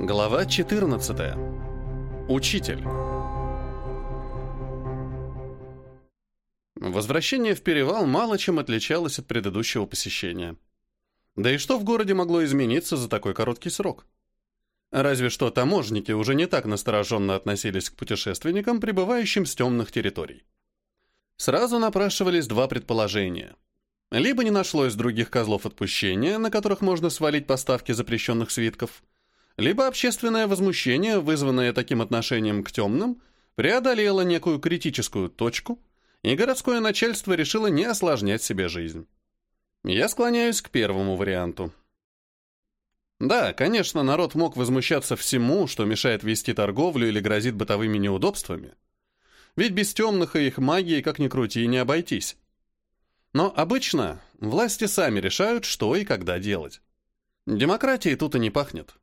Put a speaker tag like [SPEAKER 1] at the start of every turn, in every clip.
[SPEAKER 1] Глава 14. Учитель. Возвращение в перевал мало чем отличалось от предыдущего посещения. Да и что в городе могло измениться за такой короткий срок? Разве что таможники уже не так настороженно относились к путешественникам, прибывающим с темных территорий. Сразу напрашивались два предположения. Либо не нашлось других козлов отпущения, на которых можно свалить поставки запрещенных свитков, либо общественное возмущение, вызванное таким отношением к темным, преодолело некую критическую точку, и городское начальство решило не осложнять себе жизнь. Я склоняюсь к первому варианту. Да, конечно, народ мог возмущаться всему, что мешает вести торговлю или грозит бытовыми неудобствами. Ведь без темных и их магии, как ни крути, не обойтись. Но обычно власти сами решают, что и когда делать. Демократии тут и не пахнет.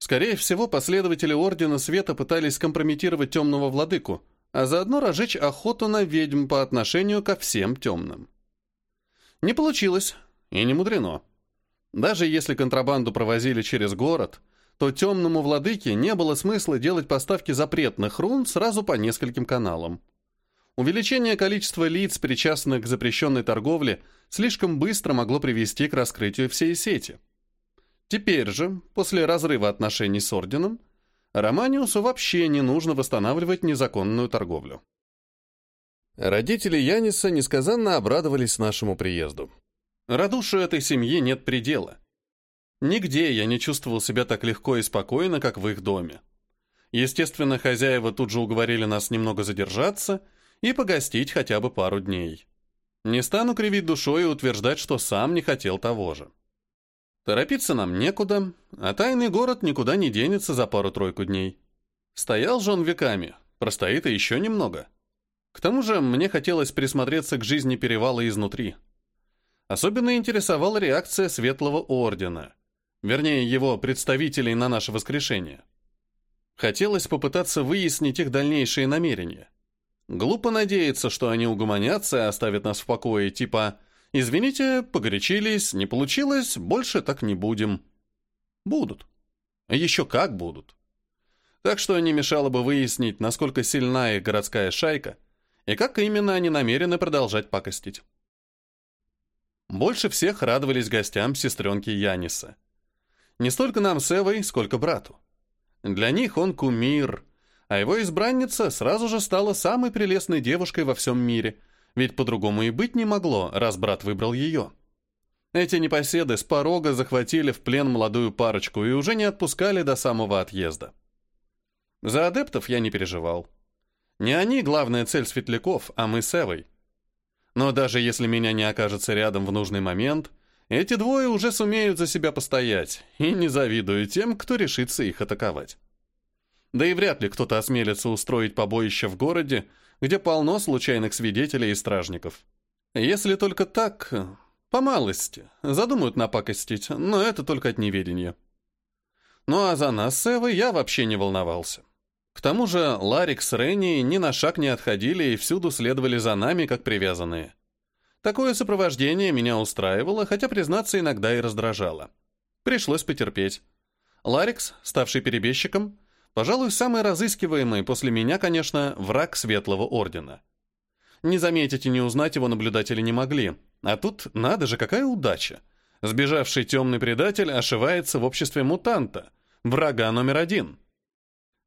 [SPEAKER 1] Скорее всего, последователи Ордена Света пытались компрометировать темного владыку, а заодно разжечь охоту на ведьм по отношению ко всем темным. Не получилось, и не мудрено. Даже если контрабанду провозили через город, то темному владыке не было смысла делать поставки запретных рун сразу по нескольким каналам. Увеличение количества лиц, причастных к запрещенной торговле, слишком быстро могло привести к раскрытию всей сети. Теперь же, после разрыва отношений с орденом, Романиусу вообще не нужно восстанавливать незаконную торговлю. Родители Яниса несказанно обрадовались нашему приезду. Радушию этой семьи нет предела. Нигде я не чувствовал себя так легко и спокойно, как в их доме. Естественно, хозяева тут же уговорили нас немного задержаться и погостить хотя бы пару дней. Не стану кривить душой и утверждать, что сам не хотел того же. Торопиться нам некуда, а тайный город никуда не денется за пару-тройку дней. Стоял же он веками, простоит и еще немного. К тому же мне хотелось присмотреться к жизни перевала изнутри. Особенно интересовала реакция Светлого Ордена, вернее, его представителей на наше воскрешение. Хотелось попытаться выяснить их дальнейшие намерения. Глупо надеяться, что они угомонятся и оставят нас в покое, типа Извините, погорячились, не получилось, больше так не будем. Будут. Еще как будут. Так что не мешало бы выяснить, насколько сильна их городская шайка и как именно они намерены продолжать пакостить. Больше всех радовались гостям сестренки Яниса. Не столько нам с Эвой, сколько брату. Для них он кумир, а его избранница сразу же стала самой прелестной девушкой во всем мире – ведь по-другому и быть не могло, раз брат выбрал ее. Эти непоседы с порога захватили в плен молодую парочку и уже не отпускали до самого отъезда. За адептов я не переживал. Не они главная цель светляков, а мы с Эвой. Но даже если меня не окажется рядом в нужный момент, эти двое уже сумеют за себя постоять, и не завидую тем, кто решится их атаковать. Да и вряд ли кто-то осмелится устроить побоище в городе, где полно случайных свидетелей и стражников. Если только так, по малости, задумают напакостить, но это только от неведения. Ну а за нас с Эвой я вообще не волновался. К тому же Ларик с Ренни ни на шаг не отходили и всюду следовали за нами, как привязанные. Такое сопровождение меня устраивало, хотя, признаться, иногда и раздражало. Пришлось потерпеть. Ларикс, ставший перебежчиком, Пожалуй, самый разыскиваемый после меня, конечно, враг Светлого Ордена. Не заметить и не узнать его наблюдатели не могли. А тут, надо же, какая удача. Сбежавший темный предатель ошивается в обществе мутанта, врага номер один.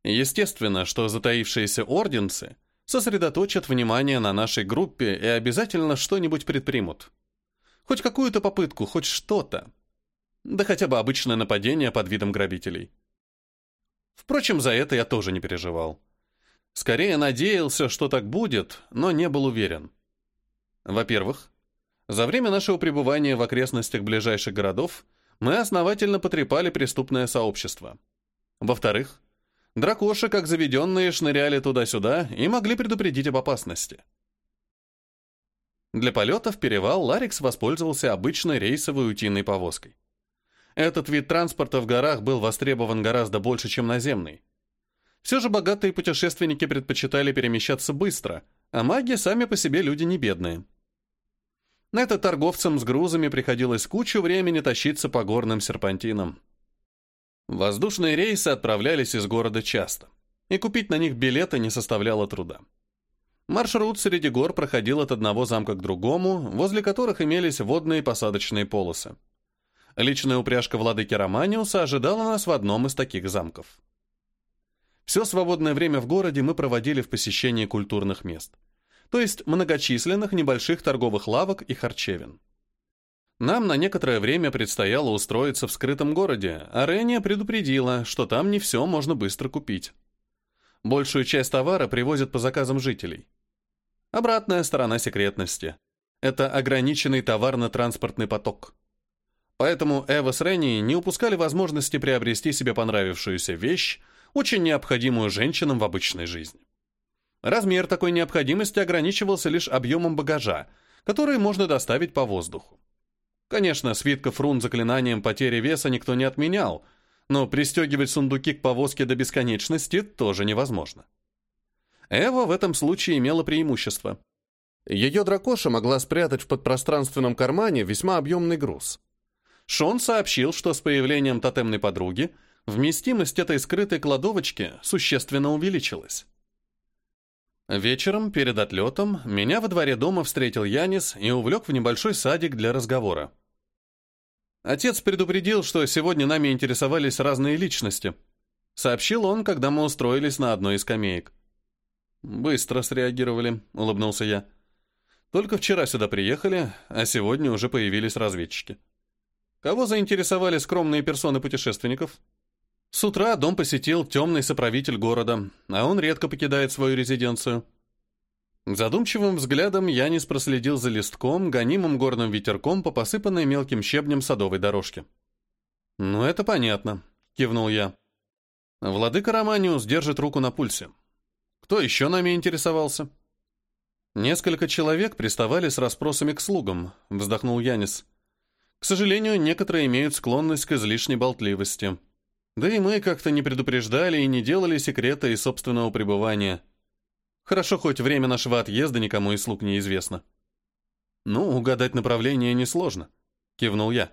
[SPEAKER 1] Естественно, что затаившиеся орденцы сосредоточат внимание на нашей группе и обязательно что-нибудь предпримут. Хоть какую-то попытку, хоть что-то. Да хотя бы обычное нападение под видом грабителей. Впрочем, за это я тоже не переживал. Скорее надеялся, что так будет, но не был уверен. Во-первых, за время нашего пребывания в окрестностях ближайших городов мы основательно потрепали преступное сообщество. Во-вторых, дракоши, как заведенные, шныряли туда-сюда и могли предупредить об опасности. Для полета в перевал Ларикс воспользовался обычной рейсовой утиной повозкой. Этот вид транспорта в горах был востребован гораздо больше, чем наземный. Все же богатые путешественники предпочитали перемещаться быстро, а маги сами по себе люди не бедные. На это торговцам с грузами приходилось кучу времени тащиться по горным серпантинам. Воздушные рейсы отправлялись из города часто, и купить на них билеты не составляло труда. Маршрут среди гор проходил от одного замка к другому, возле которых имелись водные посадочные полосы. Личная упряжка владыки Романиуса ожидала нас в одном из таких замков. Все свободное время в городе мы проводили в посещении культурных мест, то есть многочисленных небольших торговых лавок и харчевин. Нам на некоторое время предстояло устроиться в скрытом городе, а Рения предупредила, что там не все можно быстро купить. Большую часть товара привозят по заказам жителей. Обратная сторона секретности – это ограниченный товарно-транспортный поток. Поэтому Эва с Ренни не упускали возможности приобрести себе понравившуюся вещь, очень необходимую женщинам в обычной жизни. Размер такой необходимости ограничивался лишь объемом багажа, который можно доставить по воздуху. Конечно, свитков рун заклинанием потери веса никто не отменял, но пристегивать сундуки к повозке до бесконечности тоже невозможно. Эва в этом случае имела преимущество. Ее дракоша могла спрятать в подпространственном кармане весьма объемный груз. Шон сообщил, что с появлением тотемной подруги вместимость этой скрытой кладовочки существенно увеличилась. Вечером, перед отлетом, меня во дворе дома встретил Янис и увлек в небольшой садик для разговора. Отец предупредил, что сегодня нами интересовались разные личности. Сообщил он, когда мы устроились на одной из скамеек. «Быстро среагировали», — улыбнулся я. «Только вчера сюда приехали, а сегодня уже появились разведчики. Кого заинтересовали скромные персоны путешественников?» С утра дом посетил темный соправитель города, а он редко покидает свою резиденцию. Задумчивым взглядом Янис проследил за листком, гонимым горным ветерком по посыпанной мелким щебнем садовой дорожке. «Ну, это понятно», — кивнул я. «Владыка Романиус держит руку на пульсе. Кто еще нами интересовался?» «Несколько человек приставали с расспросами к слугам», — вздохнул Янис. «К сожалению, некоторые имеют склонность к излишней болтливости». Да и мы как-то не предупреждали и не делали секрета из собственного пребывания. Хорошо, хоть время нашего отъезда никому из слуг не известно. Ну, угадать направление несложно, кивнул я.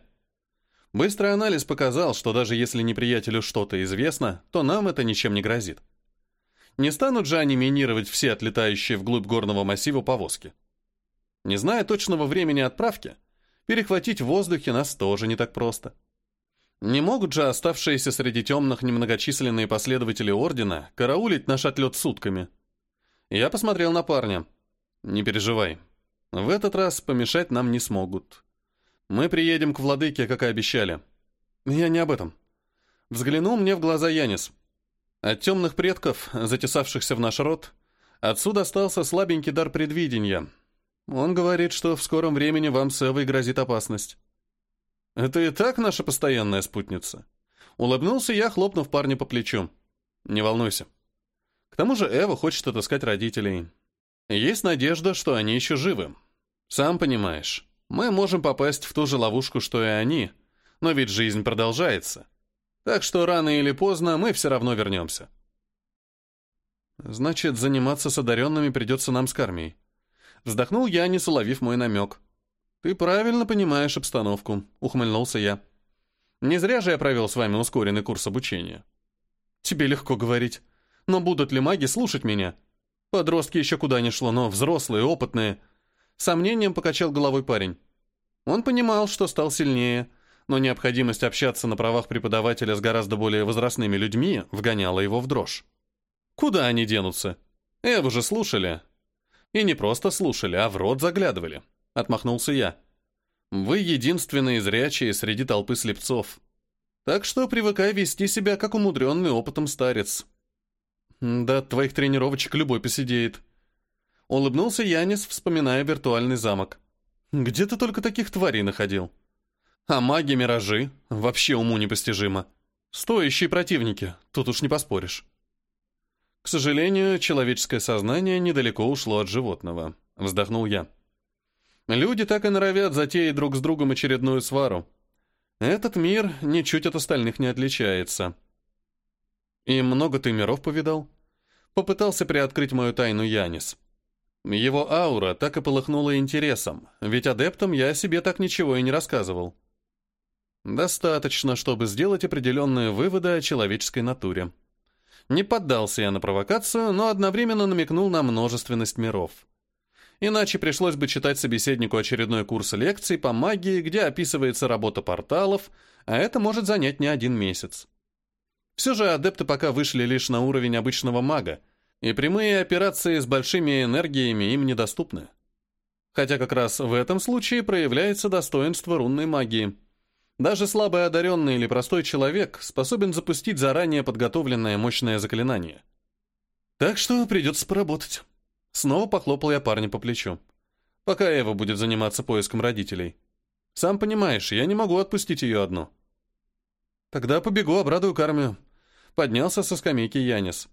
[SPEAKER 1] Быстрый анализ показал, что даже если неприятелю что-то известно, то нам это ничем не грозит. Не станут же они минировать все отлетающие вглубь горного массива повозки. Не зная точного времени отправки, перехватить в воздухе нас тоже не так просто. Не могут же оставшиеся среди темных немногочисленные последователи Ордена караулить наш отлет сутками. Я посмотрел на парня. Не переживай. В этот раз помешать нам не смогут. Мы приедем к владыке, как и обещали. Я не об этом. Взглянул мне в глаза Янис. От темных предков, затесавшихся в наш род, отсюда остался слабенький дар предвидения. Он говорит, что в скором времени вам с Эвой грозит опасность. «Это и так наша постоянная спутница». Улыбнулся я, хлопнув парня по плечу. «Не волнуйся. К тому же Эва хочет отыскать родителей. Есть надежда, что они еще живы. Сам понимаешь, мы можем попасть в ту же ловушку, что и они, но ведь жизнь продолжается. Так что рано или поздно мы все равно вернемся». «Значит, заниматься с одаренными придется нам с кармией». Вздохнул я, не уловив мой намек. «Ты правильно понимаешь обстановку», — ухмыльнулся я. «Не зря же я провел с вами ускоренный курс обучения». «Тебе легко говорить. Но будут ли маги слушать меня? Подростки еще куда ни шло, но взрослые, опытные». Сомнением покачал головой парень. Он понимал, что стал сильнее, но необходимость общаться на правах преподавателя с гораздо более возрастными людьми вгоняла его в дрожь. Куда они денутся? Эву же слушали. И не просто слушали, а в рот заглядывали. — отмахнулся я. «Вы единственные зрячие среди толпы слепцов. Так что привыкай вести себя, как умудренный опытом старец». «Да от твоих тренировочек любой посидеет». Улыбнулся Янис, вспоминая виртуальный замок. «Где ты только таких тварей находил?» «А маги-миражи? Вообще уму непостижимо. Стоящие противники, тут уж не поспоришь». «К сожалению, человеческое сознание недалеко ушло от животного», — вздохнул я. Люди так и норовят затеять друг с другом очередную свару. Этот мир ничуть от остальных не отличается. И много ты миров повидал? Попытался приоткрыть мою тайну Янис. Его аура так и полыхнула интересом, ведь адептам я о себе так ничего и не рассказывал. Достаточно, чтобы сделать определенные выводы о человеческой натуре. Не поддался я на провокацию, но одновременно намекнул на множественность миров. Иначе пришлось бы читать собеседнику очередной курс лекций по магии, где описывается работа порталов, а это может занять не один месяц. Все же адепты пока вышли лишь на уровень обычного мага, и прямые операции с большими энергиями им недоступны. Хотя как раз в этом случае проявляется достоинство рунной магии. Даже слабо одаренный или простой человек способен запустить заранее подготовленное мощное заклинание. Так что придется поработать. Снова похлопал я парня по плечу. Пока Эва будет заниматься поиском родителей. Сам понимаешь, я не могу отпустить ее одну. Тогда побегу, обрадую кармию. Поднялся со скамейки Янис.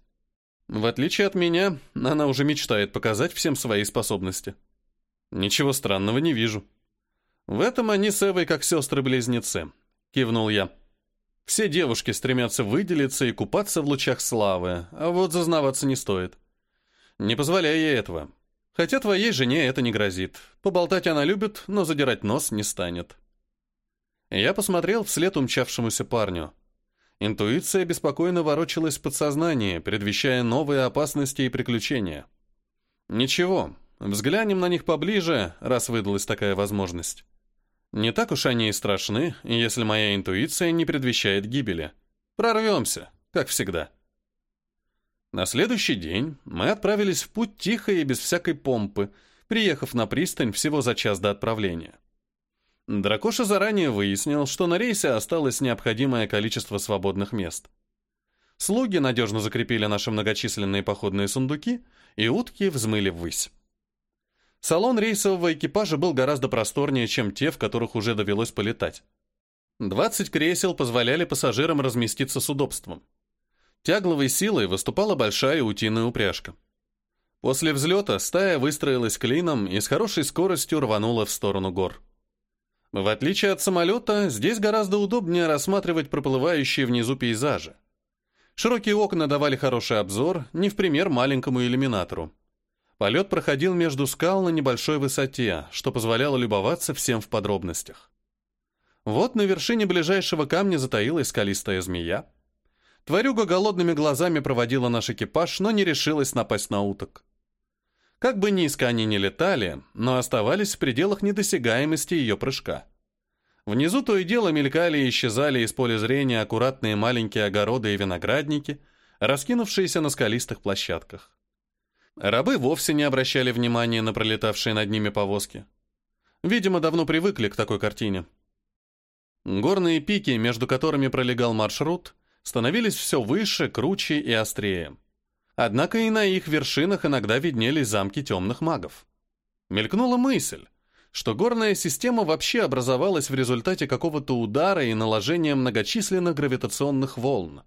[SPEAKER 1] В отличие от меня, она уже мечтает показать всем свои способности. Ничего странного не вижу. В этом они с Эвой как сестры-близнецы, кивнул я. Все девушки стремятся выделиться и купаться в лучах славы, а вот зазнаваться не стоит. Не позволяй ей этого. Хотя твоей жене это не грозит. Поболтать она любит, но задирать нос не станет. Я посмотрел вслед умчавшемуся парню. Интуиция беспокойно ворочалась в подсознании, предвещая новые опасности и приключения. Ничего, взглянем на них поближе, раз выдалась такая возможность. Не так уж они и страшны, если моя интуиция не предвещает гибели. Прорвемся, как всегда. На следующий день мы отправились в путь тихо и без всякой помпы, приехав на пристань всего за час до отправления. Дракоша заранее выяснил, что на рейсе осталось необходимое количество свободных мест. Слуги надежно закрепили наши многочисленные походные сундуки, и утки взмыли ввысь. Салон рейсового экипажа был гораздо просторнее, чем те, в которых уже довелось полетать. 20 кресел позволяли пассажирам разместиться с удобством. Тягловой силой выступала большая утиная упряжка. После взлета стая выстроилась клином и с хорошей скоростью рванула в сторону гор. В отличие от самолета, здесь гораздо удобнее рассматривать проплывающие внизу пейзажи. Широкие окна давали хороший обзор, не в пример маленькому иллюминатору. Полет проходил между скал на небольшой высоте, что позволяло любоваться всем в подробностях. Вот на вершине ближайшего камня затаилась скалистая змея. Тварюга голодными глазами проводила наш экипаж, но не решилась напасть на уток. Как бы низко они ни летали, но оставались в пределах недосягаемости ее прыжка. Внизу то и дело мелькали и исчезали из поля зрения аккуратные маленькие огороды и виноградники, раскинувшиеся на скалистых площадках. Рабы вовсе не обращали внимания на пролетавшие над ними повозки. Видимо, давно привыкли к такой картине. Горные пики, между которыми пролегал маршрут, становились все выше, круче и острее. Однако и на их вершинах иногда виднелись замки темных магов. Мелькнула мысль, что горная система вообще образовалась в результате какого-то удара и наложения многочисленных гравитационных волн.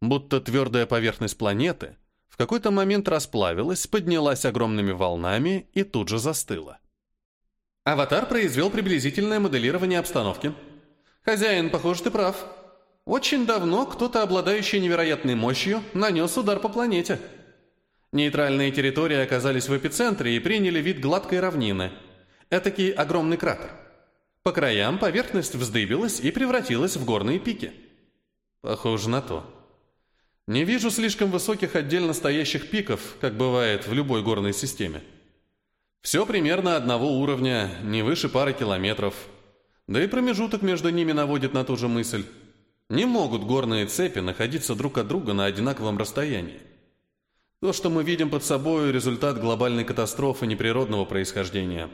[SPEAKER 1] Будто твердая поверхность планеты в какой-то момент расплавилась, поднялась огромными волнами и тут же застыла. Аватар произвел приблизительное моделирование обстановки. «Хозяин, похоже, ты прав», очень давно кто-то, обладающий невероятной мощью, нанес удар по планете. Нейтральные территории оказались в эпицентре и приняли вид гладкой равнины. Этакий огромный кратер. По краям поверхность вздыбилась и превратилась в горные пики. Похоже на то. Не вижу слишком высоких отдельно стоящих пиков, как бывает в любой горной системе. Все примерно одного уровня, не выше пары километров. Да и промежуток между ними наводит на ту же мысль. Не могут горные цепи находиться друг от друга на одинаковом расстоянии. То, что мы видим под собой, результат глобальной катастрофы неприродного происхождения.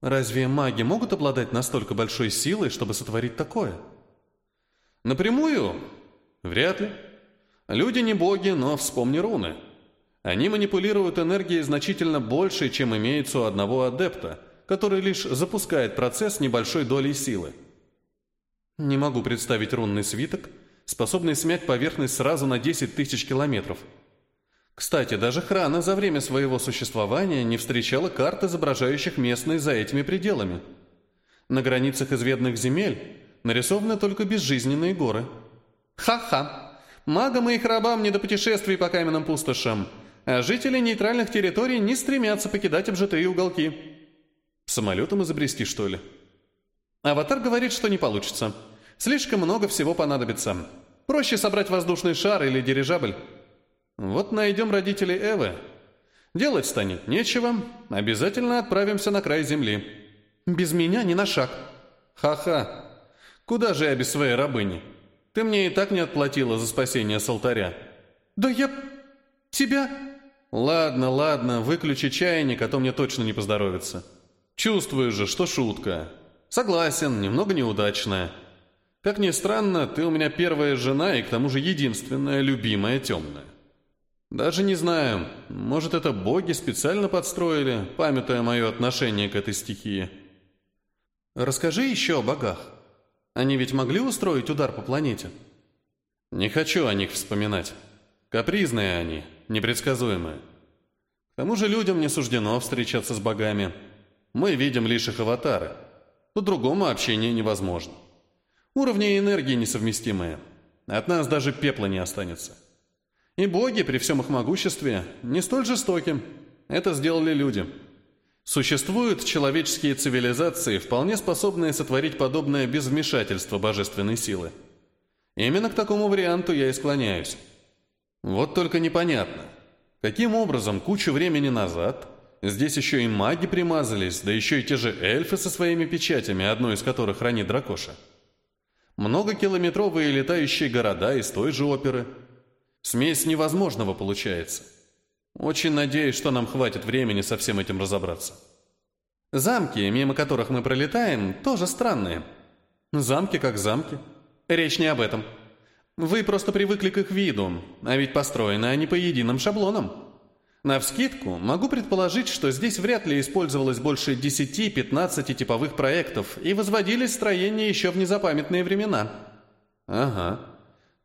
[SPEAKER 1] Разве маги могут обладать настолько большой силой, чтобы сотворить такое? Напрямую? Вряд ли. Люди не боги, но вспомни руны. Они манипулируют энергией значительно больше, чем имеется у одного адепта, который лишь запускает процесс небольшой долей силы. Не могу представить рунный свиток, способный смять поверхность сразу на 10 тысяч километров. Кстати, даже Храна за время своего существования не встречала карт, изображающих местные за этими пределами. На границах изведных земель нарисованы только безжизненные горы. Ха-ха! Магам и их рабам не до путешествий по каменным пустошам, а жители нейтральных территорий не стремятся покидать обжитые уголки. Самолетом изобрести, что ли? Аватар говорит, что не получится. Слишком много всего понадобится. Проще собрать воздушный шар или дирижабль. Вот найдем родителей Эвы. Делать станет нечего. Обязательно отправимся на край земли. Без меня ни на шаг. Ха-ха. Куда же я без своей рабыни? Ты мне и так не отплатила за спасение с алтаря. Да я... тебя... Ладно, ладно, выключи чайник, а то мне точно не поздоровится. Чувствую же, что шутка. Согласен, немного неудачная. Как ни странно, ты у меня первая жена и к тому же единственная любимая темная. Даже не знаю, может это боги специально подстроили, памятуя мое отношение к этой стихии. Расскажи еще о богах. Они ведь могли устроить удар по планете? Не хочу о них вспоминать. Капризные они, непредсказуемые. К тому же людям не суждено встречаться с богами. Мы видим лишь их аватары. По-другому общение невозможно. Уровни энергии несовместимые. От нас даже пепла не останется. И боги, при всем их могуществе, не столь жестоки. Это сделали люди. Существуют человеческие цивилизации, вполне способные сотворить подобное без вмешательства божественной силы. Именно к такому варианту я и склоняюсь. Вот только непонятно, каким образом кучу времени назад здесь еще и маги примазались, да еще и те же эльфы со своими печатями, одной из которых хранит дракоша. Многокилометровые летающие города из той же оперы. Смесь невозможного получается – очень надеюсь, что нам хватит времени со всем этим разобраться. Замки, мимо которых мы пролетаем, тоже странные. Замки как замки. Речь не об этом. Вы просто привыкли к их виду, а ведь построены они по единым шаблонам. Навскидку могу предположить, что здесь вряд ли использовалось больше 10-15 типовых проектов и возводились строения еще в незапамятные времена. Ага.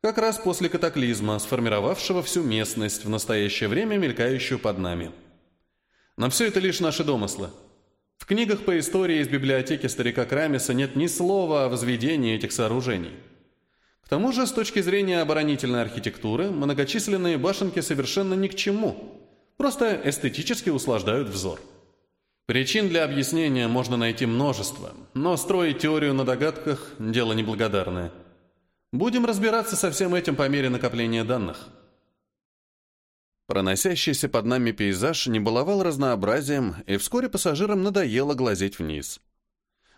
[SPEAKER 1] Как раз после катаклизма, сформировавшего всю местность, в настоящее время мелькающую под нами. Но все это лишь наши домыслы. В книгах по истории из библиотеки старика Крамиса нет ни слова о возведении этих сооружений. К тому же, с точки зрения оборонительной архитектуры, многочисленные башенки совершенно ни к чему, просто эстетически услаждают взор. Причин для объяснения можно найти множество, но строить теорию на догадках – дело неблагодарное – Будем разбираться со всем этим по мере накопления данных. Проносящийся под нами пейзаж не баловал разнообразием, и вскоре пассажирам надоело глазеть вниз.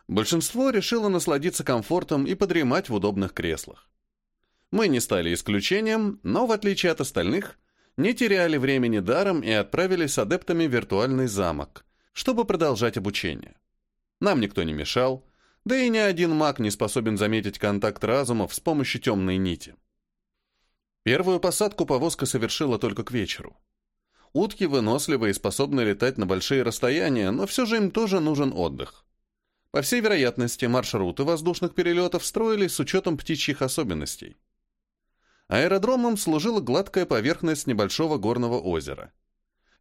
[SPEAKER 1] Большинство решило насладиться комфортом и подремать в удобных креслах. Мы не стали исключением, но, в отличие от остальных, не теряли времени даром и отправились с адептами в виртуальный замок, чтобы продолжать обучение. Нам никто не мешал, да и ни один маг не способен заметить контакт разумов с помощью темной нити. Первую посадку повозка совершила только к вечеру. Утки выносливы и способны летать на большие расстояния, но все же им тоже нужен отдых. По всей вероятности, маршруты воздушных перелетов строились с учетом птичьих особенностей. Аэродромом служила гладкая поверхность небольшого горного озера.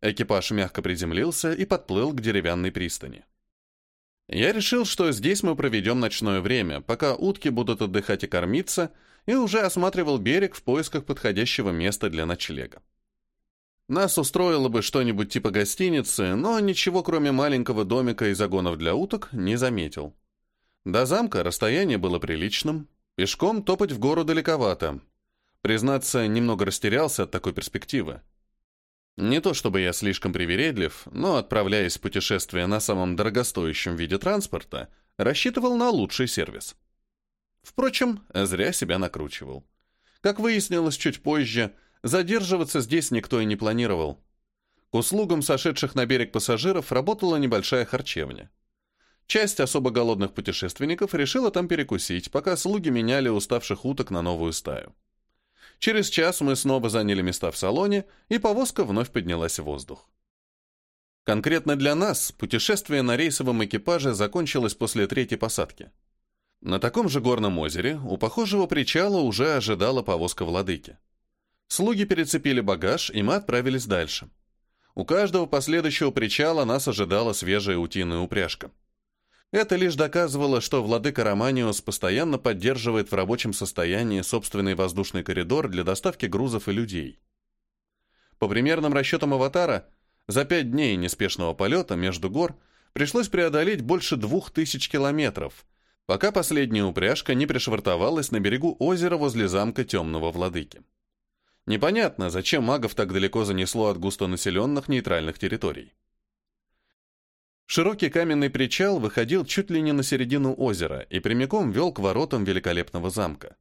[SPEAKER 1] Экипаж мягко приземлился и подплыл к деревянной пристани. Я решил, что здесь мы проведем ночное время, пока утки будут отдыхать и кормиться, и уже осматривал берег в поисках подходящего места для ночлега. Нас устроило бы что-нибудь типа гостиницы, но ничего кроме маленького домика и загонов для уток не заметил. До замка расстояние было приличным, пешком топать в гору далековато. Признаться, немного растерялся от такой перспективы. Не то чтобы я слишком привередлив, но, отправляясь в путешествие на самом дорогостоящем виде транспорта, рассчитывал на лучший сервис. Впрочем, зря себя накручивал. Как выяснилось чуть позже, задерживаться здесь никто и не планировал. К услугам сошедших на берег пассажиров работала небольшая харчевня. Часть особо голодных путешественников решила там перекусить, пока слуги меняли уставших уток на новую стаю. Через час мы снова заняли места в салоне, и повозка вновь поднялась в воздух. Конкретно для нас путешествие на рейсовом экипаже закончилось после третьей посадки. На таком же горном озере у похожего причала уже ожидала повозка владыки. Слуги перецепили багаж, и мы отправились дальше. У каждого последующего причала нас ожидала свежая утиная упряжка. Это лишь доказывало, что владыка Романиус постоянно поддерживает в рабочем состоянии собственный воздушный коридор для доставки грузов и людей. По примерным расчетам «Аватара», за пять дней неспешного полета между гор пришлось преодолеть больше двух тысяч километров, пока последняя упряжка не пришвартовалась на берегу озера возле замка Темного Владыки. Непонятно, зачем магов так далеко занесло от густонаселенных нейтральных территорий. Широкий каменный причал выходил чуть ли не на середину озера и прямиком вел к воротам великолепного замка.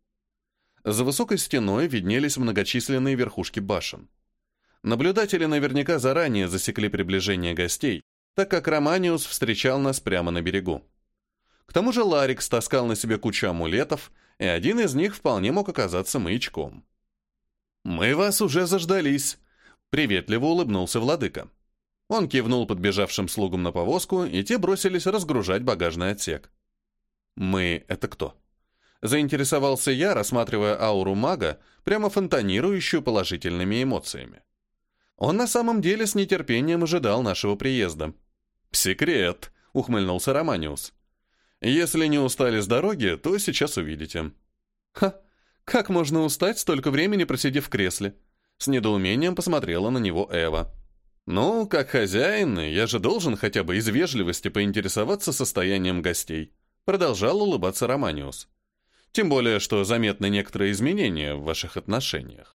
[SPEAKER 1] За высокой стеной виднелись многочисленные верхушки башен. Наблюдатели наверняка заранее засекли приближение гостей, так как Романиус встречал нас прямо на берегу. К тому же Ларикс таскал на себе кучу амулетов, и один из них вполне мог оказаться маячком. «Мы вас уже заждались», — приветливо улыбнулся владыка. Он кивнул подбежавшим слугам на повозку, и те бросились разгружать багажный отсек. «Мы — это кто?» Заинтересовался я, рассматривая ауру мага, прямо фонтанирующую положительными эмоциями. Он на самом деле с нетерпением ожидал нашего приезда. «Секрет», — ухмыльнулся Романиус. «Если не устали с дороги, то сейчас увидите». «Ха, как можно устать, столько времени просидев в кресле?» С недоумением посмотрела на него Эва. «Ну, как хозяин, я же должен хотя бы из вежливости поинтересоваться состоянием гостей», продолжал улыбаться Романиус. «Тем более, что заметны некоторые изменения в ваших отношениях».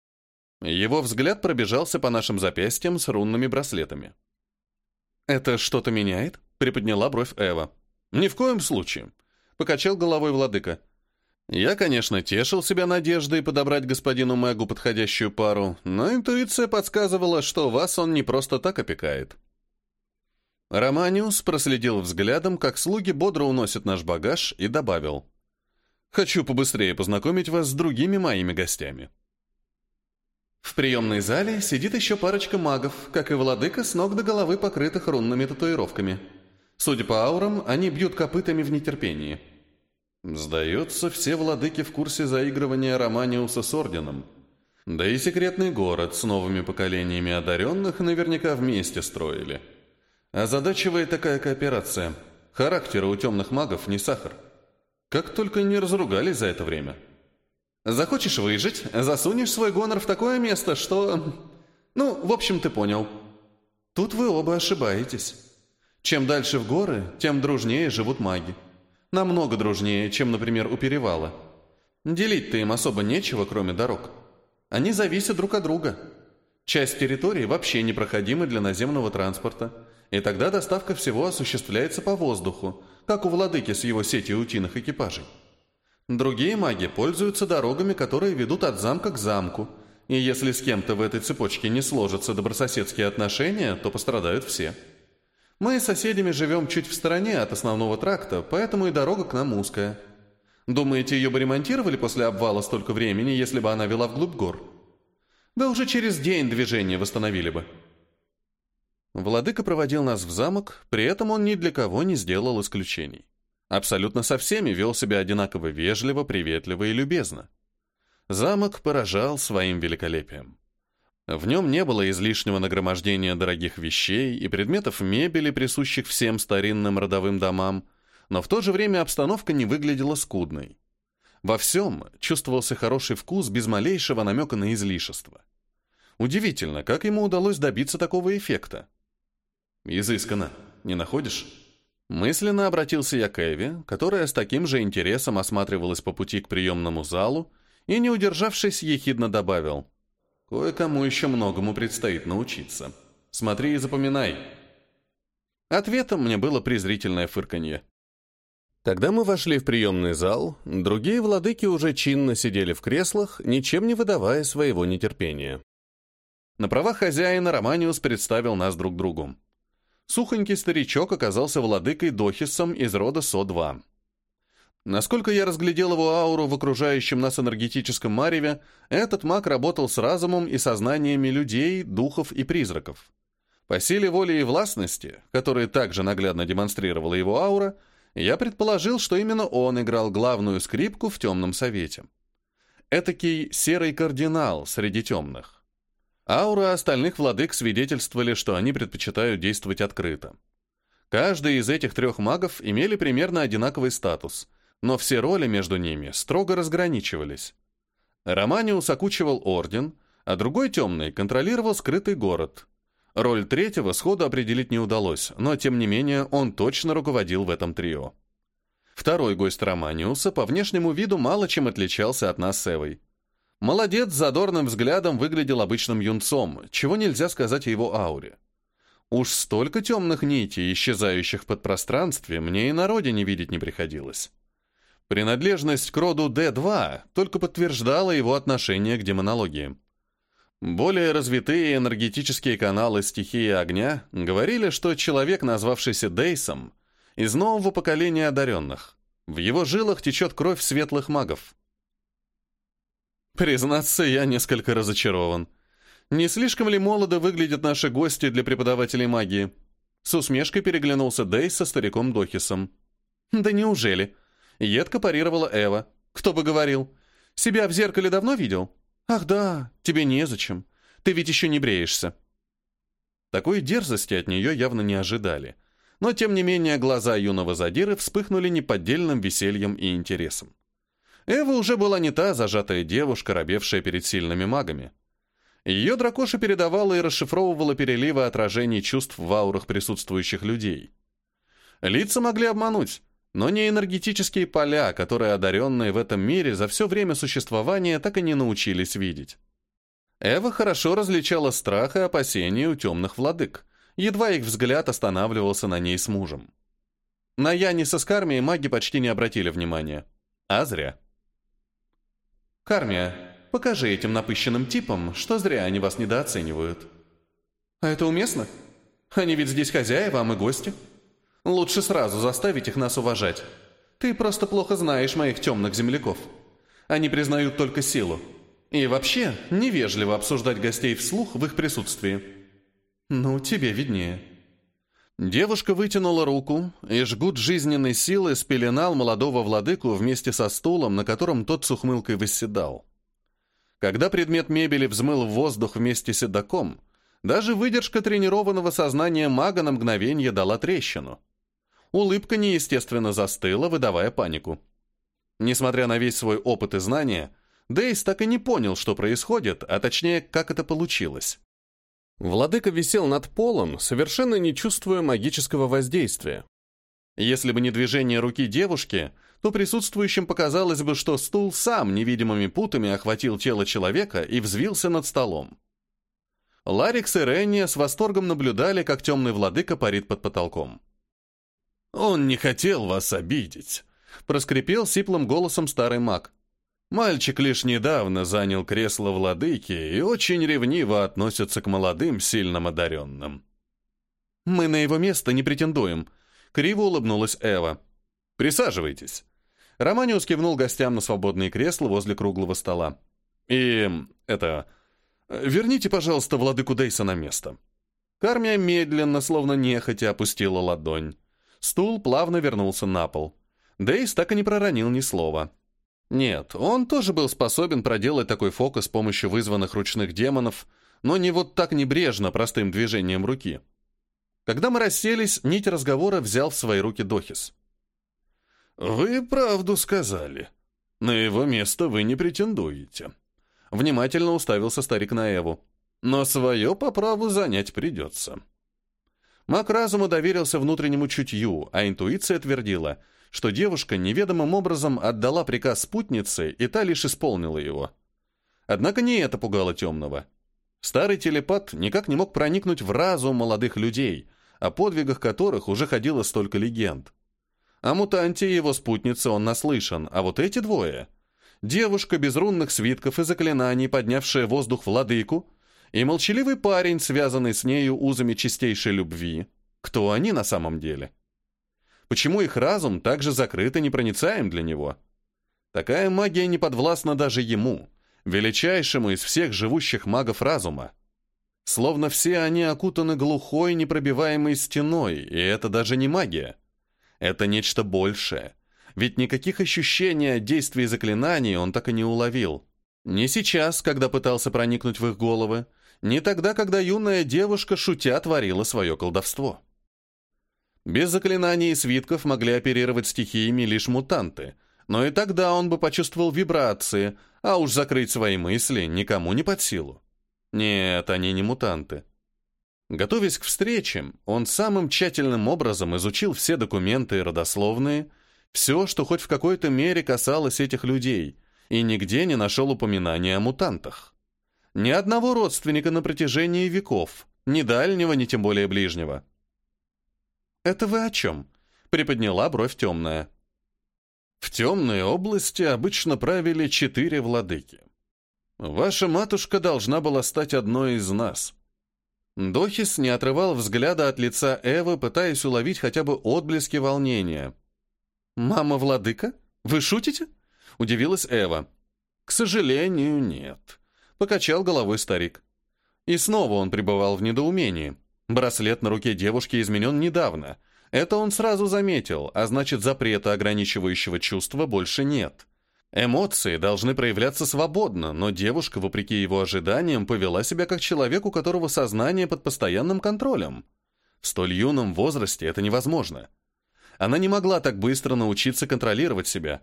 [SPEAKER 1] Его взгляд пробежался по нашим запястьям с рунными браслетами. «Это что-то меняет?» — приподняла бровь Эва. «Ни в коем случае», — покачал головой владыка. Я, конечно, тешил себя надеждой подобрать господину Мэгу подходящую пару, но интуиция подсказывала, что вас он не просто так опекает. Романиус проследил взглядом, как слуги бодро уносят наш багаж, и добавил. «Хочу побыстрее познакомить вас с другими моими гостями». В приемной зале сидит еще парочка магов, как и владыка, с ног до головы покрытых рунными татуировками. Судя по аурам, они бьют копытами в нетерпении. Сдается, все владыки в курсе заигрывания Романиуса с Орденом. Да и секретный город с новыми поколениями одаренных наверняка вместе строили. Озадачивает такая кооперация. Характеры у темных магов не сахар. Как только не разругались за это время. Захочешь выжить, засунешь свой гонор в такое место, что... Ну, в общем, ты понял. Тут вы оба ошибаетесь. Чем дальше в горы, тем дружнее живут маги. Намного дружнее, чем, например, у Перевала. Делить-то им особо нечего, кроме дорог. Они зависят друг от друга. Часть территории вообще непроходима для наземного транспорта, и тогда доставка всего осуществляется по воздуху, как у владыки с его сетью утиных экипажей. Другие маги пользуются дорогами, которые ведут от замка к замку, и если с кем-то в этой цепочке не сложатся добрососедские отношения, то пострадают все. Мы с соседями живем чуть в стороне от основного тракта, поэтому и дорога к нам узкая. Думаете, ее бы ремонтировали после обвала столько времени, если бы она вела вглубь гор? Да уже через день движение восстановили бы. Владыка проводил нас в замок, при этом он ни для кого не сделал исключений. Абсолютно со всеми вел себя одинаково вежливо, приветливо и любезно. Замок поражал своим великолепием. В нем не было излишнего нагромождения дорогих вещей и предметов мебели, присущих всем старинным родовым домам, но в то же время обстановка не выглядела скудной. Во всем чувствовался хороший вкус без малейшего намека на излишество. Удивительно, как ему удалось добиться такого эффекта. «Изысканно, не находишь?» Мысленно обратился я к Эви, которая с таким же интересом осматривалась по пути к приемному залу и, не удержавшись, ехидно добавил – Кое-кому еще многому предстоит научиться. Смотри и запоминай. Ответом мне было презрительное фырканье. Когда мы вошли в приемный зал, другие владыки уже чинно сидели в креслах, ничем не выдавая своего нетерпения. На правах хозяина Романиус представил нас друг другу. Сухонький старичок оказался владыкой Дохисом из рода Со-2. Насколько я разглядел его ауру в окружающем нас энергетическом мареве, этот маг работал с разумом и сознаниями людей, духов и призраков. По силе воли и властности, которые также наглядно демонстрировала его аура, я предположил, что именно он играл главную скрипку в темном совете. Этакий серый кардинал среди темных. Ауры остальных владык свидетельствовали, что они предпочитают действовать открыто. Каждый из этих трех магов имели примерно одинаковый статус – но все роли между ними строго разграничивались. Романиус окучивал орден, а другой темный контролировал скрытый город. Роль третьего сходу определить не удалось, но тем не менее он точно руководил в этом трио. Второй гость Романиуса по внешнему виду мало чем отличался от нас с Эвой. Молодец с задорным взглядом выглядел обычным юнцом, чего нельзя сказать о его ауре. Уж столько темных нитей, исчезающих в подпространстве, мне и на родине видеть не приходилось. Принадлежность к роду D2 только подтверждала его отношение к демонологии. Более развитые энергетические каналы стихии огня говорили, что человек, назвавшийся Дейсом, из нового поколения одаренных. В его жилах течет кровь светлых магов. Признаться, я несколько разочарован. Не слишком ли молодо выглядят наши гости для преподавателей магии? С усмешкой переглянулся Дейс со стариком Дохисом. Да неужели? Едко парировала Эва. Кто бы говорил? Себя в зеркале давно видел? Ах да, тебе незачем. Ты ведь еще не бреешься. Такой дерзости от нее явно не ожидали. Но, тем не менее, глаза юного задиры вспыхнули неподдельным весельем и интересом. Эва уже была не та зажатая девушка, робевшая перед сильными магами. Ее дракоша передавала и расшифровывала переливы отражений чувств в аурах присутствующих людей. Лица могли обмануть, но не энергетические поля, которые одаренные в этом мире за все время существования так и не научились видеть. Эва хорошо различала страх и опасения у темных владык, едва их взгляд останавливался на ней с мужем. На Яниса с Кармией маги почти не обратили внимания. А зря. «Кармия, покажи этим напыщенным типам, что зря они вас недооценивают». «А это уместно? Они ведь здесь хозяева, а мы гости». Лучше сразу заставить их нас уважать. Ты просто плохо знаешь моих темных земляков. Они признают только силу. И вообще, невежливо обсуждать гостей вслух в их присутствии. Ну, тебе виднее. Девушка вытянула руку, и жгут жизненной силы спеленал молодого владыку вместе со стулом, на котором тот с ухмылкой восседал. Когда предмет мебели взмыл в воздух вместе с седаком, даже выдержка тренированного сознания мага на мгновение дала трещину. Улыбка неестественно застыла, выдавая панику. Несмотря на весь свой опыт и знания, Дейс так и не понял, что происходит, а точнее, как это получилось. Владыка висел над полом, совершенно не чувствуя магического воздействия. Если бы не движение руки девушки, то присутствующим показалось бы, что стул сам невидимыми путами охватил тело человека и взвился над столом. Ларикс и Ренни с восторгом наблюдали, как темный владыка парит под потолком. «Он не хотел вас обидеть», — проскрипел сиплым голосом старый маг. «Мальчик лишь недавно занял кресло владыки и очень ревниво относится к молодым, сильным одаренным». «Мы на его место не претендуем», — криво улыбнулась Эва. «Присаживайтесь». Романиус кивнул гостям на свободные кресла возле круглого стола. «И... это... верните, пожалуйста, владыку Дейса на место». Кармия медленно, словно нехотя, опустила ладонь. Стул плавно вернулся на пол. Дейс так и не проронил ни слова. Нет, он тоже был способен проделать такой фокус с помощью вызванных ручных демонов, но не вот так небрежно, простым движением руки. Когда мы расселись, нить разговора взял в свои руки Дохис. «Вы правду сказали. На его место вы не претендуете». Внимательно уставился старик на Эву. «Но свое по праву занять придется». Маг разума доверился внутреннему чутью, а интуиция твердила, что девушка неведомым образом отдала приказ спутнице, и та лишь исполнила его. Однако не это пугало темного. Старый телепат никак не мог проникнуть в разум молодых людей, о подвигах которых уже ходило столько легенд. О мутанте и его спутнице он наслышан, а вот эти двое... Девушка без рунных свитков и заклинаний, поднявшая воздух владыку, и молчаливый парень, связанный с нею узами чистейшей любви. Кто они на самом деле? Почему их разум так же закрыт и непроницаем для него? Такая магия не подвластна даже ему, величайшему из всех живущих магов разума. Словно все они окутаны глухой, непробиваемой стеной, и это даже не магия. Это нечто большее. Ведь никаких ощущений от действий заклинаний он так и не уловил. Не сейчас, когда пытался проникнуть в их головы, не тогда, когда юная девушка, шутя, творила свое колдовство. Без заклинаний и свитков могли оперировать стихиями лишь мутанты, но и тогда он бы почувствовал вибрации, а уж закрыть свои мысли никому не под силу. Нет, они не мутанты. Готовясь к встрече, он самым тщательным образом изучил все документы родословные, Все, что хоть в какой-то мере касалось этих людей, и нигде не нашел упоминания о мутантах. Ни одного родственника на протяжении веков, ни дальнего, ни тем более ближнего. «Это вы о чем?» — приподняла бровь темная. В темной области обычно правили четыре владыки. Ваша матушка должна была стать одной из нас. Дохис не отрывал взгляда от лица Эвы, пытаясь уловить хотя бы отблески волнения. «Мама-владыка? Вы шутите?» — удивилась Эва. «К сожалению, нет», — покачал головой старик. И снова он пребывал в недоумении. Браслет на руке девушки изменен недавно. Это он сразу заметил, а значит, запрета ограничивающего чувства больше нет. Эмоции должны проявляться свободно, но девушка, вопреки его ожиданиям, повела себя как человек, у которого сознание под постоянным контролем. В столь юном возрасте это невозможно. Она не могла так быстро научиться контролировать себя.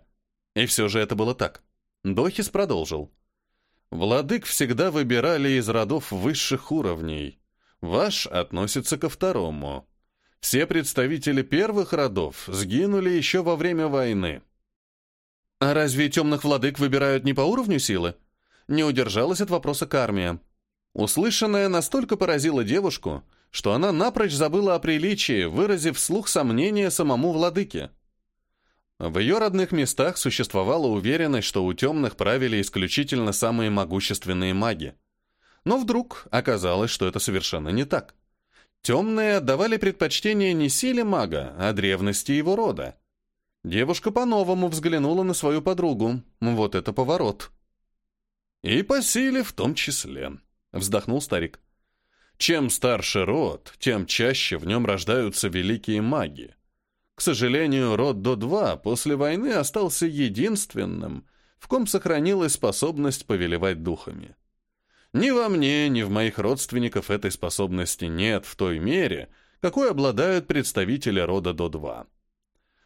[SPEAKER 1] И все же это было так. Дохис продолжил. «Владык всегда выбирали из родов высших уровней. Ваш относится ко второму. Все представители первых родов сгинули еще во время войны». «А разве темных владык выбирают не по уровню силы?» Не удержалась от вопроса Кармия. Услышанное настолько поразило девушку, что она напрочь забыла о приличии, выразив вслух сомнения самому владыке. В ее родных местах существовала уверенность, что у темных правили исключительно самые могущественные маги. Но вдруг оказалось, что это совершенно не так. Темные отдавали предпочтение не силе мага, а древности его рода. Девушка по-новому взглянула на свою подругу. Вот это поворот. «И по силе в том числе», — вздохнул старик. Чем старше род, тем чаще в нем рождаются великие маги. К сожалению, род До-2 после войны остался единственным, в ком сохранилась способность повелевать духами. Ни во мне, ни в моих родственников этой способности нет в той мере, какой обладают представители рода До-2.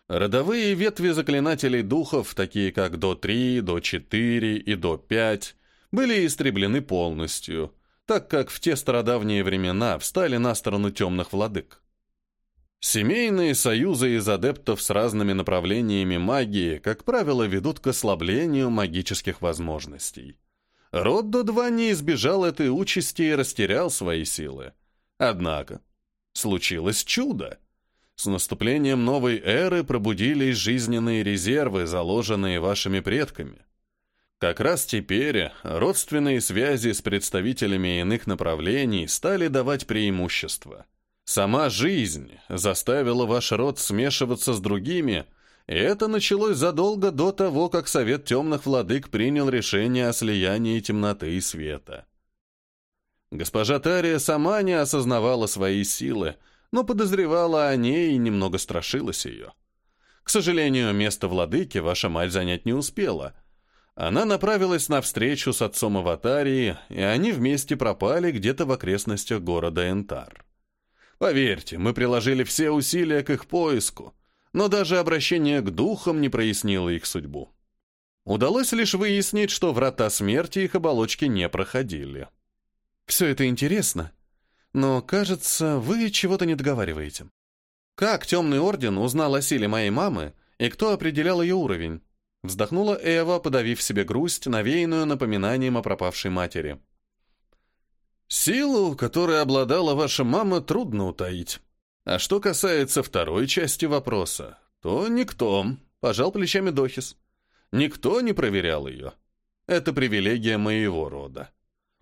[SPEAKER 1] Родовые ветви заклинателей духов, такие как До-3, До-4 и До-5, были истреблены полностью – так как в те стародавние времена встали на сторону темных владык. Семейные союзы из адептов с разными направлениями магии, как правило, ведут к ослаблению магических возможностей. Род До-2 не избежал этой участи и растерял свои силы. Однако, случилось чудо. С наступлением новой эры пробудились жизненные резервы, заложенные вашими предками. Как раз теперь родственные связи с представителями иных направлений стали давать преимущество. Сама жизнь заставила ваш род смешиваться с другими, и это началось задолго до того, как Совет Темных Владык принял решение о слиянии темноты и света. Госпожа Тария сама не осознавала свои силы, но подозревала о ней и немного страшилась ее. К сожалению, место владыки ваша мать занять не успела — она направилась на встречу с отцом Аватарии, и они вместе пропали где-то в окрестностях города Энтар. Поверьте, мы приложили все усилия к их поиску, но даже обращение к духам не прояснило их судьбу. Удалось лишь выяснить, что врата смерти их оболочки не проходили. Все это интересно, но, кажется, вы чего-то не договариваете. Как Темный Орден узнал о силе моей мамы, и кто определял ее уровень? Вздохнула Эва, подавив себе грусть, навеянную напоминанием о пропавшей матери. «Силу, которой обладала ваша мама, трудно утаить. А что касается второй части вопроса, то никто, — пожал плечами Дохис, — никто не проверял ее. Это привилегия моего рода.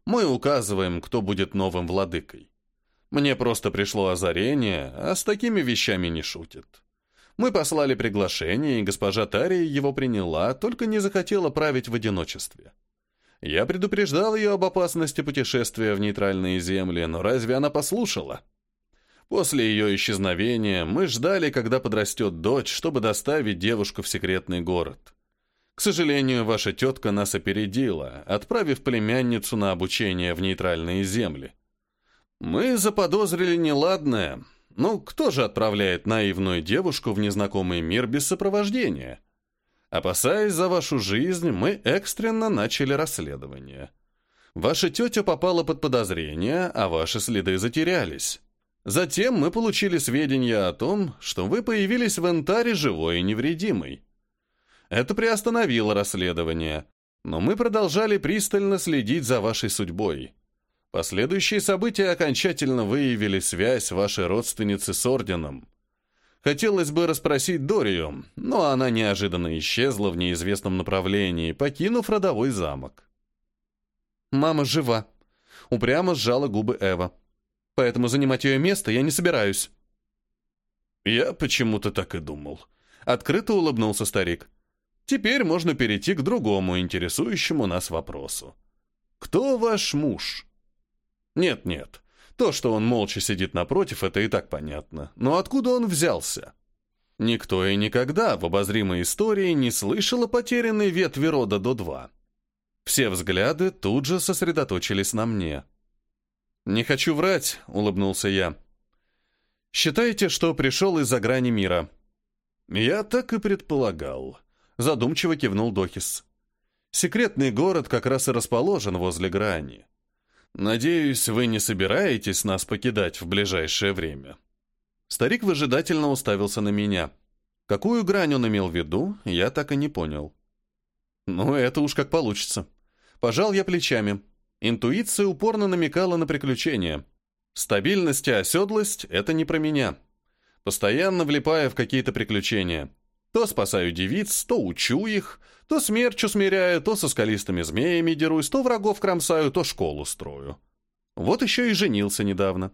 [SPEAKER 1] Мы указываем, кто будет новым владыкой. Мне просто пришло озарение, а с такими вещами не шутят. Мы послали приглашение, и госпожа Тария его приняла, только не захотела править в одиночестве. Я предупреждал ее об опасности путешествия в нейтральные земли, но разве она послушала? После ее исчезновения мы ждали, когда подрастет дочь, чтобы доставить девушку в секретный город. К сожалению, ваша тетка нас опередила, отправив племянницу на обучение в нейтральные земли. Мы заподозрили неладное — ну, кто же отправляет наивную девушку в незнакомый мир без сопровождения? Опасаясь за вашу жизнь, мы экстренно начали расследование. Ваша тетя попала под подозрение, а ваши следы затерялись. Затем мы получили сведения о том, что вы появились в Энтаре живой и невредимой. Это приостановило расследование, но мы продолжали пристально следить за вашей судьбой. Последующие события окончательно выявили связь вашей родственницы с Орденом. Хотелось бы расспросить Дорию, но она неожиданно исчезла в неизвестном направлении, покинув родовой замок.
[SPEAKER 2] «Мама жива», — упрямо сжала губы Эва. «Поэтому занимать ее место я не собираюсь».
[SPEAKER 1] «Я почему-то так и думал», — открыто улыбнулся старик. «Теперь можно перейти к другому интересующему нас вопросу. Кто ваш муж?» «Нет-нет, то, что он молча сидит напротив, это и так понятно. Но откуда он взялся? Никто и никогда в обозримой истории не слышал о потерянной ветви рода до два. Все взгляды тут же сосредоточились на мне. «Не хочу врать», — улыбнулся я. «Считайте, что пришел из-за грани мира». «Я так и предполагал», — задумчиво кивнул Дохис. «Секретный город как раз и расположен возле грани. «Надеюсь, вы не собираетесь нас покидать в ближайшее время?» Старик выжидательно уставился на меня. Какую грань он имел в виду, я так и не понял. «Ну, это уж как получится». Пожал я плечами. Интуиция упорно намекала на приключения. Стабильность и оседлость — это не про меня. Постоянно влипая в какие-то приключения. То спасаю девиц, то учу их, то смерч усмиряю, то со скалистыми змеями дерусь, то врагов кромсаю, то школу строю. Вот еще и женился недавно.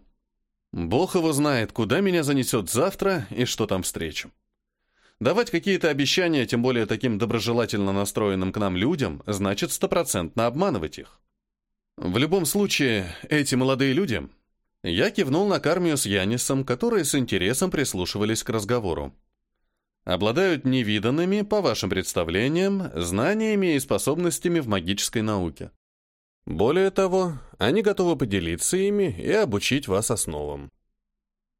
[SPEAKER 1] Бог его знает, куда меня занесет завтра и что там встречу. Давать какие-то обещания, тем более таким доброжелательно настроенным к нам людям, значит стопроцентно обманывать их. В любом случае, эти молодые люди... Я кивнул на Кармию с Янисом, которые с интересом прислушивались к разговору обладают невиданными, по вашим представлениям, знаниями и способностями в магической науке. Более того, они готовы поделиться ими и обучить вас основам.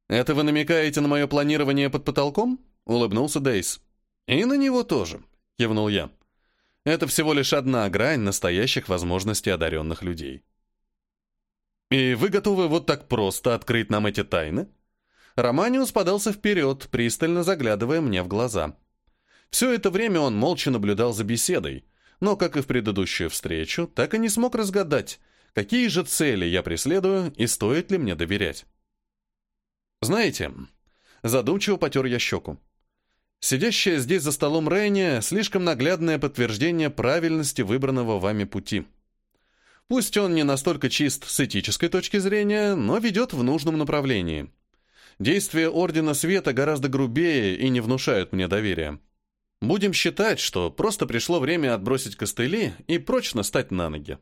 [SPEAKER 1] «Это вы намекаете на мое планирование под потолком?» — улыбнулся Дейс. «И на него тоже», — кивнул я. «Это всего лишь одна грань настоящих возможностей одаренных людей». «И вы готовы вот так просто открыть нам эти тайны?» Романиус подался вперед, пристально заглядывая мне в глаза. Все это время он молча наблюдал за беседой, но, как и в предыдущую встречу, так и не смог разгадать, какие же цели я преследую и стоит ли мне доверять. Знаете, задумчиво потер я щеку. Сидящая здесь за столом Рейни — слишком наглядное подтверждение правильности выбранного вами пути. Пусть он не настолько чист с этической точки зрения, но ведет в нужном направлении — Действия Ордена Света гораздо грубее и не внушают мне доверия. Будем считать, что просто пришло время отбросить костыли и прочно стать на ноги.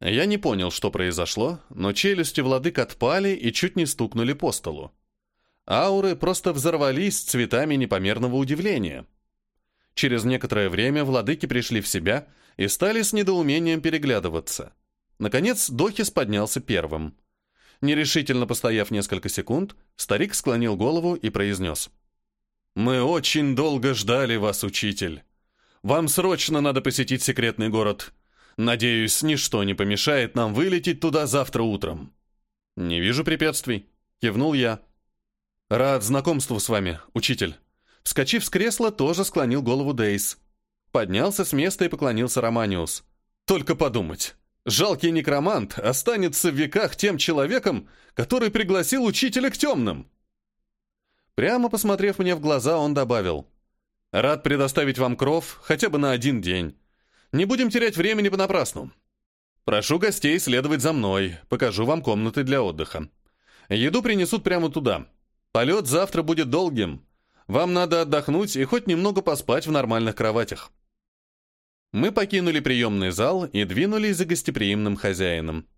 [SPEAKER 1] Я не понял, что произошло, но челюсти владык отпали и чуть не стукнули по столу. Ауры просто взорвались цветами непомерного удивления. Через некоторое время владыки пришли в себя и стали с недоумением переглядываться. Наконец, Дохис поднялся первым. Нерешительно постояв несколько секунд, старик склонил голову и произнес. «Мы очень долго ждали вас, учитель. Вам срочно надо посетить секретный город. Надеюсь, ничто не помешает нам вылететь туда завтра утром». «Не вижу препятствий», — кивнул я. «Рад знакомству с вами, учитель». Вскочив с кресла, тоже склонил голову Дейс. Поднялся с места и поклонился Романиус. «Только подумать. Жалкий некромант останется в веках тем человеком, который пригласил учителя к темным. Прямо посмотрев мне в глаза, он добавил. «Рад предоставить вам кров хотя бы на один день. Не будем терять времени понапрасну. Прошу гостей следовать за мной, покажу вам комнаты для отдыха. Еду принесут прямо туда. Полет завтра будет долгим. Вам надо отдохнуть и хоть немного поспать в нормальных кроватях». Мы покинули приемный зал и двинулись за гостеприимным хозяином.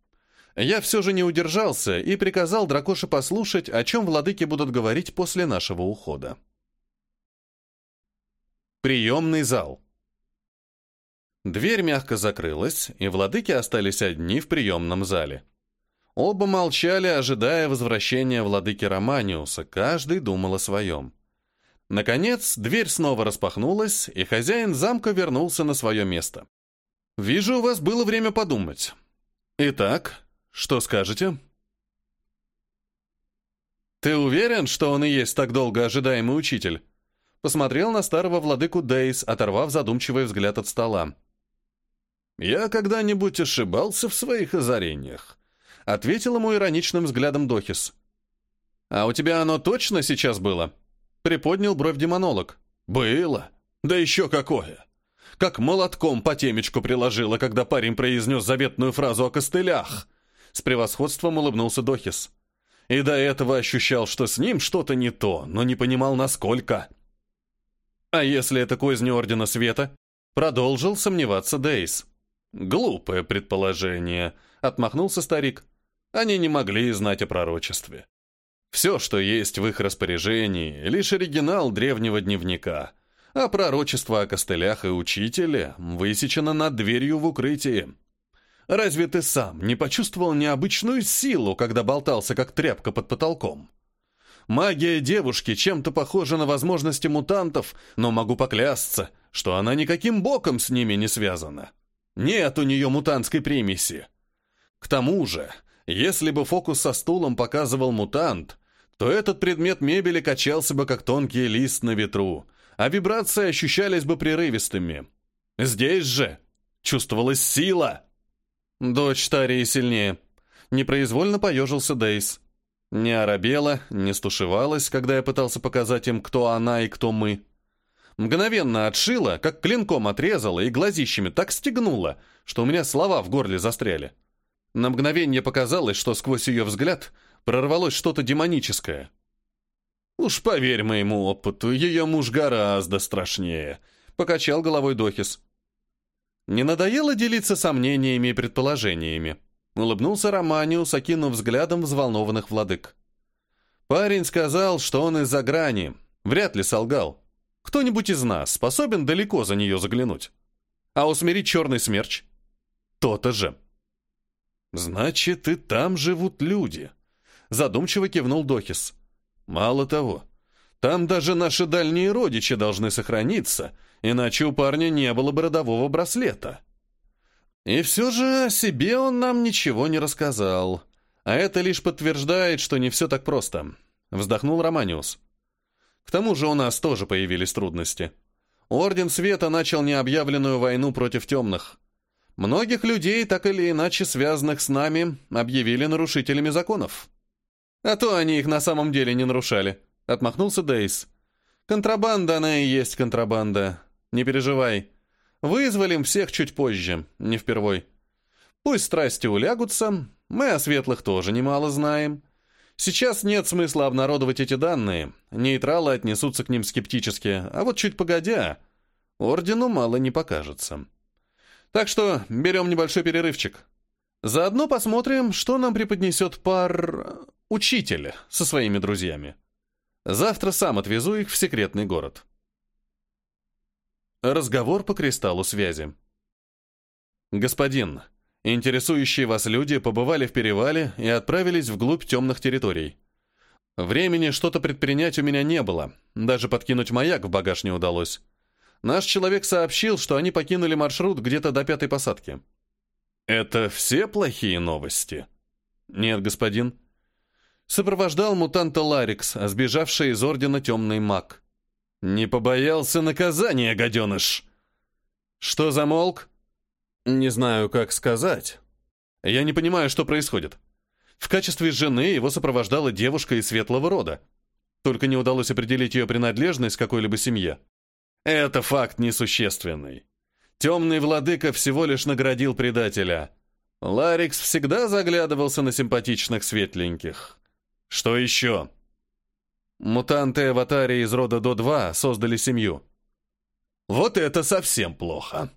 [SPEAKER 1] Я все же не удержался и приказал Дракоше послушать, о чем владыки будут говорить после нашего ухода. Приемный зал. Дверь мягко закрылась, и владыки остались одни в приемном зале. Оба молчали, ожидая возвращения владыки Романиуса, каждый думал о своем. Наконец, дверь снова распахнулась, и хозяин замка вернулся на свое место. «Вижу, у вас было время подумать. Итак, что скажете?»
[SPEAKER 2] «Ты уверен, что он и есть так долго ожидаемый учитель?» Посмотрел на старого владыку Дейс, оторвав задумчивый взгляд от стола.
[SPEAKER 1] «Я когда-нибудь ошибался в своих озарениях», — ответил ему ироничным взглядом Дохис.
[SPEAKER 2] «А у тебя оно точно сейчас было?» — приподнял бровь демонолог.
[SPEAKER 1] «Было. Да еще какое! Как молотком по темечку приложило, когда парень произнес заветную фразу о костылях!» С превосходством улыбнулся Дохис. И до этого ощущал, что с ним что-то не то, но не понимал, насколько.
[SPEAKER 2] «А если это козни Ордена Света?» Продолжил сомневаться Дейс.
[SPEAKER 1] «Глупое предположение», — отмахнулся старик. «Они не могли знать о пророчестве. Все, что есть в их распоряжении, лишь оригинал древнего дневника, а пророчество о костылях и учителе высечено над дверью в укрытии. Разве ты сам не почувствовал необычную силу, когда болтался как тряпка под потолком? Магия девушки чем-то похожа на возможности мутантов, но могу поклясться, что она никаким боком с ними не связана. Нет у нее мутантской примеси. К тому же, если бы фокус со стулом показывал мутант, то этот предмет мебели качался бы как тонкий лист на ветру, а вибрации ощущались бы прерывистыми. Здесь же чувствовалась сила.
[SPEAKER 2] Дочь старее и сильнее. Непроизвольно поежился Дейс. Не оробела, не стушевалась, когда я пытался показать им, кто она и кто мы. Мгновенно отшила, как клинком отрезала и глазищами так стегнула, что у меня слова в горле застряли. На мгновение показалось, что сквозь ее взгляд прорвалось что-то демоническое.
[SPEAKER 1] «Уж поверь моему опыту, ее муж гораздо страшнее», — покачал головой Дохис.
[SPEAKER 2] «Не надоело делиться сомнениями и предположениями?» — улыбнулся Романиус, окинув взглядом взволнованных владык. «Парень сказал, что он из-за грани. Вряд ли солгал. Кто-нибудь из нас способен далеко за нее заглянуть? А усмирить черный смерч? То-то же».
[SPEAKER 1] «Значит, и там живут люди», — задумчиво кивнул Дохис. «Мало того, там даже наши дальние родичи должны сохраниться, иначе у парня не было бы родового браслета.
[SPEAKER 2] И все же о себе он нам ничего не рассказал. А это лишь подтверждает, что не все так просто. Вздохнул Романиус. К тому же у нас тоже появились трудности. Орден Света начал необъявленную войну против темных. Многих людей, так или иначе связанных с нами, объявили нарушителями законов. А то они их на самом деле не нарушали, отмахнулся Дейс. Контрабанда она и есть контрабанда. Не переживай. Вызволим всех чуть позже, не впервой. Пусть страсти улягутся, мы о светлых тоже немало знаем. Сейчас нет смысла обнародовать эти данные, нейтралы отнесутся к ним скептически, а вот чуть погодя, ордену мало не покажется. Так что берем небольшой перерывчик. Заодно посмотрим, что нам преподнесет пар... учителя со своими друзьями. Завтра сам отвезу их в секретный город. Разговор по кристаллу связи. «Господин, интересующие вас люди побывали в перевале и отправились вглубь темных территорий. Времени что-то предпринять у меня не было, даже подкинуть маяк в багаж не удалось. Наш человек сообщил, что они покинули маршрут где-то до пятой посадки».
[SPEAKER 1] «Это все плохие новости?»
[SPEAKER 2] «Нет, господин». Сопровождал мутанта Ларикс, сбежавший из Ордена Темный Маг.
[SPEAKER 1] «Не побоялся наказания, гаденыш!»
[SPEAKER 2] «Что за молк?»
[SPEAKER 1] «Не знаю, как сказать.
[SPEAKER 2] Я не понимаю, что происходит. В качестве жены его сопровождала девушка из светлого рода. Только не удалось определить ее принадлежность к какой-либо семье.
[SPEAKER 1] Это факт несущественный. Темный владыка всего лишь наградил предателя. Ларикс всегда заглядывался на симпатичных светленьких. Что еще?»
[SPEAKER 2] Мутанты аватари из рода До-2 создали семью.
[SPEAKER 1] Вот это совсем плохо.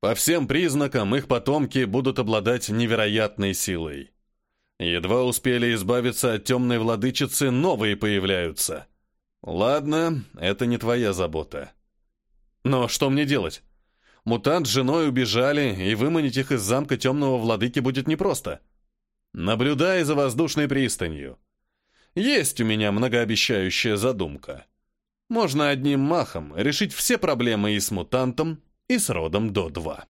[SPEAKER 1] По всем признакам их потомки будут обладать невероятной силой. Едва успели избавиться от темной владычицы, новые появляются. Ладно, это не твоя забота.
[SPEAKER 2] Но что мне делать? Мутант с женой убежали, и выманить их из замка темного владыки будет непросто.
[SPEAKER 1] Наблюдай за воздушной пристанью. Есть у меня многообещающая задумка. Можно одним махом решить все проблемы и с мутантом, и с родом до 2.